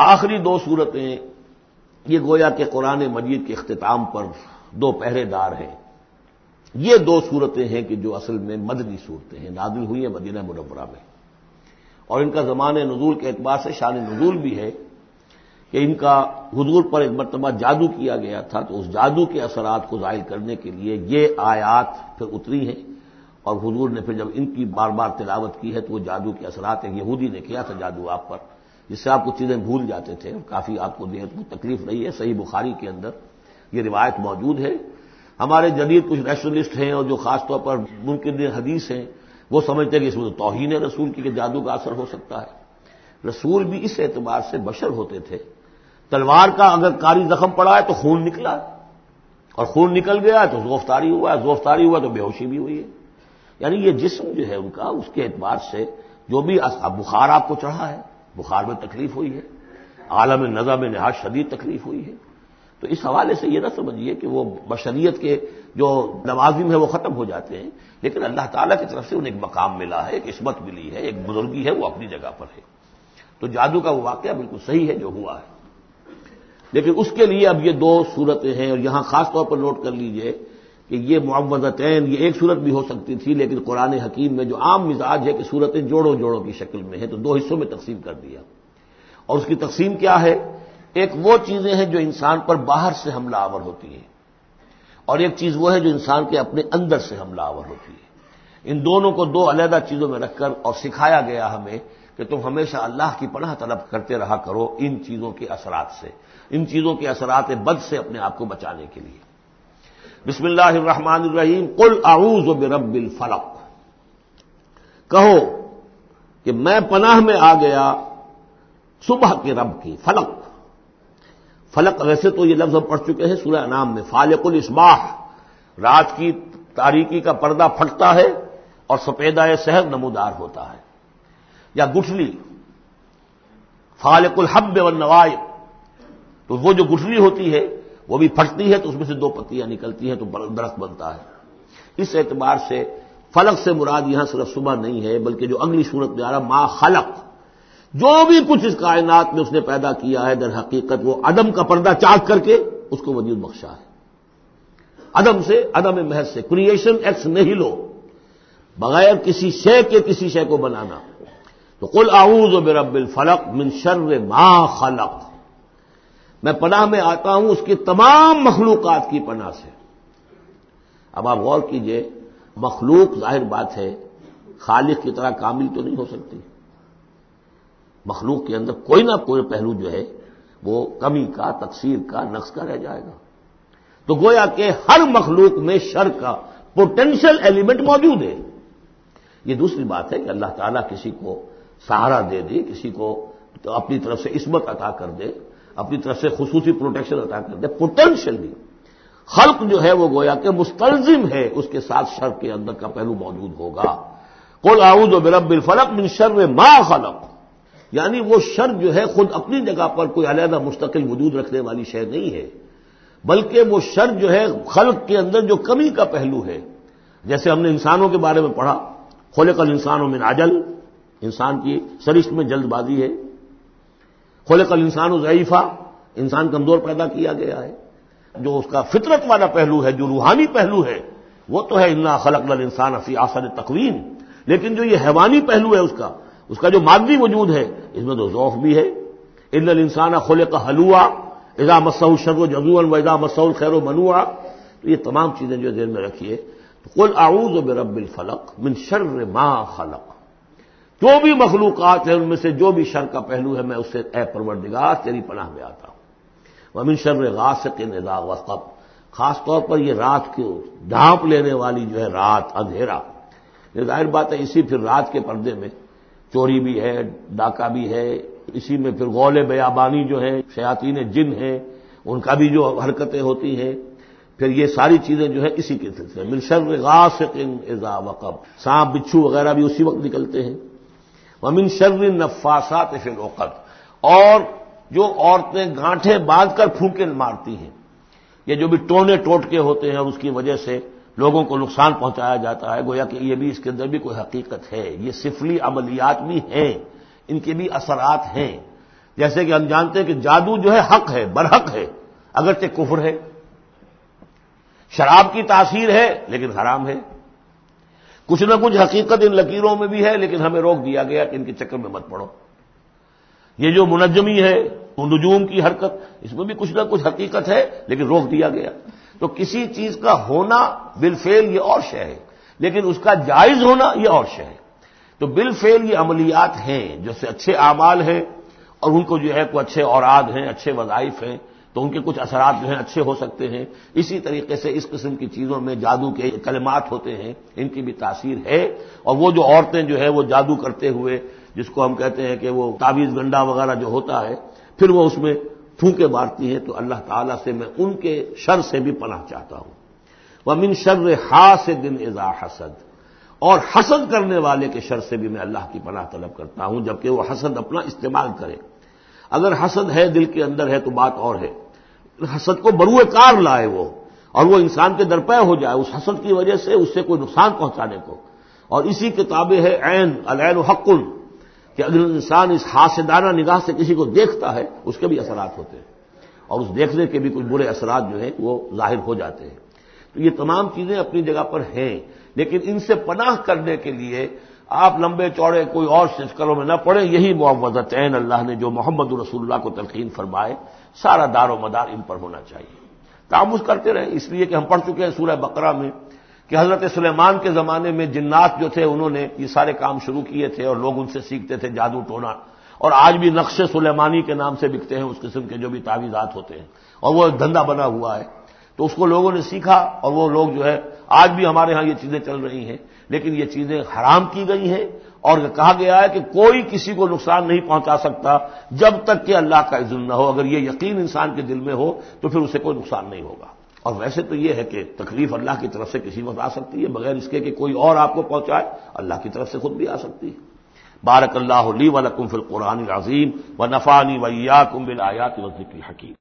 آخری دو صورتیں یہ گویا کہ قرآن مجید کے اختتام پر دو پہرے دار ہیں۔ یہ دو صورتیں ہیں کہ جو اصل میں مدنی صورتیں ہیں نادل ہوئی ہیں مدینہ منورہ میں۔ اور ان کا زمان نزول کے اعتبار سے شان نزول بھی ہے کہ ان کا حضور پر ایک مرتبہ جادو کیا گیا تھا تو اس جادو کے اثرات کو ظاہر کرنے کے لیے یہ آیات پھر اتری ہیں۔ اور حضور نے پھر جب ان کی بار بار تلاوت کی ہے تو وہ جادو کے اثرات ایک یہودی نے کیا تھا جادو آپ پر؟ جس سے آپ کو چیزیں بھول جاتے تھے، کافی آپ کو دیہت کو تکلیف رہی ہے صحیح بخاری کے اندر۔ یہ روایت موجود ہے۔ ہمارے جدید کچھ نیشنلسٹ ہیں اور جو خاص طور پر ممکن حدیث ہیں، وہ سمجھتے ہیں کہ اس میں تو توہین رسول کی کہ جادو کا اثر ہو سکتا ہے۔ رسول بھی اس اعتبار سے بشر ہوتے تھے۔ تلوار کا اگر کاری زخم پڑا ہے تو خون نکلا۔ اور خون نکل گیا تو زوفتاری ہوا ہے، زوفتاری ہوا تو بے ہوشی بھی ہوئی ہے۔ یعنی یہ جسم جو ہے ان کا، اس کے اعتبار سے جو بھی بخار آپ کو چڑھا ہے۔ بخار میں تکلیف ہوئی ہے، عالم نظر میں نہایت شدید تکلیف ہوئی ہے۔ تو اس حوالے سے یہ نہ سمجھیے کہ وہ بشریت کے جو نوازم ہے وہ ختم ہو جاتے ہیں، لیکن اللہ تعالیٰ کی طرف سے انہیں ایک مقام ملا ہے، ایک عصمت ملی ہے، ایک بزرگی ہے، وہ اپنی جگہ پر ہے۔ تو جادو کا وہ واقعہ بالکل صحیح ہے جو ہوا ہے۔ لیکن اس کے لیے اب یہ دو صورتیں ہیں اور یہاں خاص طور پر نوٹ کر لیجیے کہ یہ معوضتین یہ ایک صورت بھی ہو سکتی تھی، لیکن قرآن حکیم میں جو عام مزاج ہے کہ صورتیں جوڑوں جوڑوں کی شکل میں ہیں، تو دو حصوں میں تقسیم کر دیا۔ اور اس کی تقسیم کیا ہے؟ ایک وہ چیزیں ہیں جو انسان پر باہر سے حملہ آور ہوتی ہیں، اور ایک چیز وہ ہے جو انسان کے اپنے اندر سے حملہ آور ہوتی ہے۔ ان دونوں کو دو علیحدہ چیزوں میں رکھ کر اور سکھایا گیا ہمیں کہ تم ہمیشہ اللہ کی پناہ طلب کرتے رہا کرو ان چیزوں کے اثرات سے، ان چیزوں کے اثرات بد سے اپنے آپ کو بچانے کے لیے۔ بسم اللہ الرحمن الرحیم، قل اعوذ برب الفلق۔ کہو کہ میں پناہ میں آ گیا صبح کے رب کی فلق۔ فلق ویسے تو یہ لفظ ہم پڑھ چکے ہیں، سورہ نام میں، فالق الاسباح۔ رات کی تاریکی کا پردہ پھٹتا ہے اور سفیدہ سہر نمودار ہوتا ہے۔ یا گٹھلی، فالق الحب والنوائب۔ تو وہ جو گٹھلی ہوتی ہے وہ بھی پھٹتی ہے تو اس میں سے دو پتیاں نکلتی ہیں تو درخت بنتا ہے۔ اس اعتبار سے فلق سے مراد یہاں صرف صبح نہیں ہے، بلکہ جو اگلی صورت میں آ رہا ماں خلق۔ جو بھی کچھ اس کائنات میں اس نے پیدا کیا ہے، در حقیقت وہ عدم کا پردہ چاک کر کے اس کو وجود بخشا ہے۔ عدم سے، عدم محض سے کریشن ایکس نہیں لو، بغیر کسی شے کے کسی شے کو بنانا۔ تو کل آؤز و برب الفلق من شر ما خلق۔ میں پناہ میں آتا ہوں اس کی تمام مخلوقات کی پناہ سے۔ اب آپ غور کیجیے، مخلوق ظاہر بات ہے، خالق کی طرح کامل تو نہیں ہو سکتی۔ مخلوق کے اندر کوئی نہ کوئی پہلو جو ہے، وہ کمی کا تقسیر کا، نقص کا رہ جائے گا۔ تو گویا کہ ہر مخلوق میں شر کا پوٹینشل ایلیمنٹ موجود ہے۔ یہ دوسری بات ہے کہ اللہ تعالیٰ کسی کو سہارا دے دے، کسی کو اپنی طرف سے عصمت عطا کر دے۔ اپنی طرف سے خصوصی پروٹیکشن عطا کر دے پوٹینشلی خلق جو ہے وہ گویا کہ مستلزم ہے اس کے ساتھ شر کے اندر کا پہلو موجود ہوگا۔ کل آؤد و برب الفلق من شر ما خلق۔ یعنی وہ شر جو ہے خود اپنی جگہ پر کوئی علیحدہ مستقل وجود رکھنے والی شے نہیں ہے، بلکہ وہ شر جو ہے خلق کے اندر جو کمی کا پہلو ہے۔ جیسے ہم نے انسانوں کے بارے میں پڑھا، خلق الانسانوں میں ناجل انسان کی سرشت میں جلد بازی ہے۔ خلق الانسان و ضعیفہ، انسان کمزور پیدا کیا گیا ہے۔ جو اس کا فطرت والا پہلو ہے، جو روحانی پہلو ہے، وہ تو ہے اللہ خلق الانسان فی آسر تقویم لیکن جو یہ حیوانی پہلو ہے اس کا اس کا جو مادی وجود ہے، اس میں تو ذوف بھی ہے۔ ان الانسان خلق حلوا اذا مسعود شر و جزون و اذا مسعود خیر و منوا تو یہ تمام چیزیں جو ذہن میں رکھیے۔ تو کل اعوذ برب الفلق من شر ما خلق۔ جو بھی مخلوقات ہیں ان میں سے جو بھی شر کا پہلو ہے میں اس سے اے پروردگار تیری پناہ میں آتا ہوں۔ وہ شر غاسق ندا وقب خاص طور پر یہ رات کو ڈھانپ لینے والی جو ہے رات، اندھیرا۔ یہ ظاہر بات ہے اسی پھر رات کے پردے میں چوری بھی ہے، ڈاکہ بھی ہے، اسی میں پھر غول بیابانی جو ہے، شیاطین جن ہیں، ان کا بھی جو حرکتیں ہوتی ہیں۔ پھر یہ ساری چیزیں جو ہے اسی کے سلسلے من شر غاسق اذا وقب۔ سانپ، بچھو وغیرہ بھی اسی وقت نکلتے ہیں۔ ومن شر نفاسات فی الوقت اور جو عورتیں گانٹھیں باندھ کر پھونکے مارتی ہیں یہ جو بھی ٹونے ٹوٹ کے ہوتے ہیں، اس کی وجہ سے لوگوں کو نقصان پہنچایا جاتا ہے، گویا کہ یہ بھی اس کے اندر بھی کوئی حقیقت ہے۔ یہ سفلی عملیات بھی ہیں، ان کے بھی اثرات ہیں۔ جیسے کہ ہم جانتے ہیں کہ جادو جو ہے حق ہے، برحق ہے، اگرچہ کفر ہے۔ شراب کی تاثیر ہے، لیکن حرام ہے۔ کچھ نہ کچھ حقیقت ان لکیروں میں بھی ہے، لیکن ہمیں روک دیا گیا کہ ان کے چکر میں مت پڑو۔ یہ جو منجمی ہے نجوم کی حرکت، اس میں بھی کچھ نہ کچھ حقیقت ہے، لیکن روک دیا گیا۔ تو کسی چیز کا ہونا بالفعل یہ اور شے ہے، لیکن اس کا جائز ہونا یہ اور شے ہے۔ تو بالفعل یہ عملیات ہیں جیسے اچھے اعمال ہیں، اور ان کو جو ہے کوئی اچھے اوراد ہیں، اچھے وظائف ہیں۔ تو ان کے کچھ اثرات جو ہیں اچھے ہو سکتے ہیں۔ اسی طریقے سے اس قسم کی چیزوں میں جادو کے کلمات ہوتے ہیں، ان کی بھی تاثیر ہے۔ اور وہ جو عورتیں جو ہے وہ جادو کرتے ہوئے، جس کو ہم کہتے ہیں کہ وہ تعویذ گنڈا وغیرہ جو ہوتا ہے، پھر وہ اس میں پھونکے مارتی ہیں۔ تو اللہ تعالیٰ سے میں ان کے شر سے بھی پناہ چاہتا ہوں۔ وہ من شر ہا سے دن ازا حسد۔ اور حسد کرنے والے کے شر سے بھی میں اللہ کی پناہ طلب کرتا ہوں، جبکہ وہ حسد اپنا استعمال کرے۔ اگر حسد ہے دل کے اندر ہے تو بات اور ہے۔ حسد کو بروئے کار لائے وہ، اور وہ انسان کے درپے ہو جائے، اس حسد کی وجہ سے اس سے کوئی نقصان پہنچانے کو۔ اور اسی کتابیں ہے عین، العین و حقل کہ اگر انسان اس حاسدانہ نگاہ سے کسی کو دیکھتا ہے، اس کے بھی اثرات ہوتے ہیں۔ اور اس دیکھنے کے بھی کچھ برے اثرات جو ہیں، وہ ظاہر ہو جاتے ہیں۔ تو یہ تمام چیزیں اپنی جگہ پر ہیں، لیکن ان سے پناہ کرنے کے لیے آپ لمبے چوڑے کوئی اور سچکروں میں نہ پڑے یہی معوضت اللہ نے جو محمد رسول اللہ کو تلقین فرمائے، سارا دار و مدار ان پر ہونا چاہیے۔ تعمز کرتے رہے اس لیے کہ ہم پڑھ چکے ہیں سورہ بقرہ میں کہ حضرت سلیمان کے زمانے میں جنات جو تھے، انہوں نے یہ سارے کام شروع کیے تھے اور لوگ ان سے سیکھتے تھے، جادو ٹونا۔ اور آج بھی نقش سلیمانی کے نام سے بکتے ہیں، اس قسم کے جو بھی تعویذات ہوتے ہیں۔ اور وہ دھندا بنا ہوا ہے۔ تو اس کو لوگوں نے سیکھا اور وہ لوگ جو ہے، آج بھی ہمارے ہاں یہ چیزیں چل رہی ہیں، لیکن یہ چیزیں حرام کی گئی ہیں اور کہا گیا ہے کہ کوئی کسی کو نقصان نہیں پہنچا سکتا جب تک کہ اللہ کا عزم نہ ہو۔ اگر یہ یقین انسان کے دل میں ہو تو پھر اسے کوئی نقصان نہیں ہوگا۔ اور ویسے تو یہ ہے کہ تکلیف اللہ کی طرف سے کسی وقت آ سکتی ہے، بغیر اس کے کہ کوئی اور آپ کو پہنچائے، اللہ کی طرف سے خود بھی آ سکتی ہے۔ بارک اللہ علی ولکم فی القرآن العظیم و نفانی ویا کم بل آیات وزی حکیم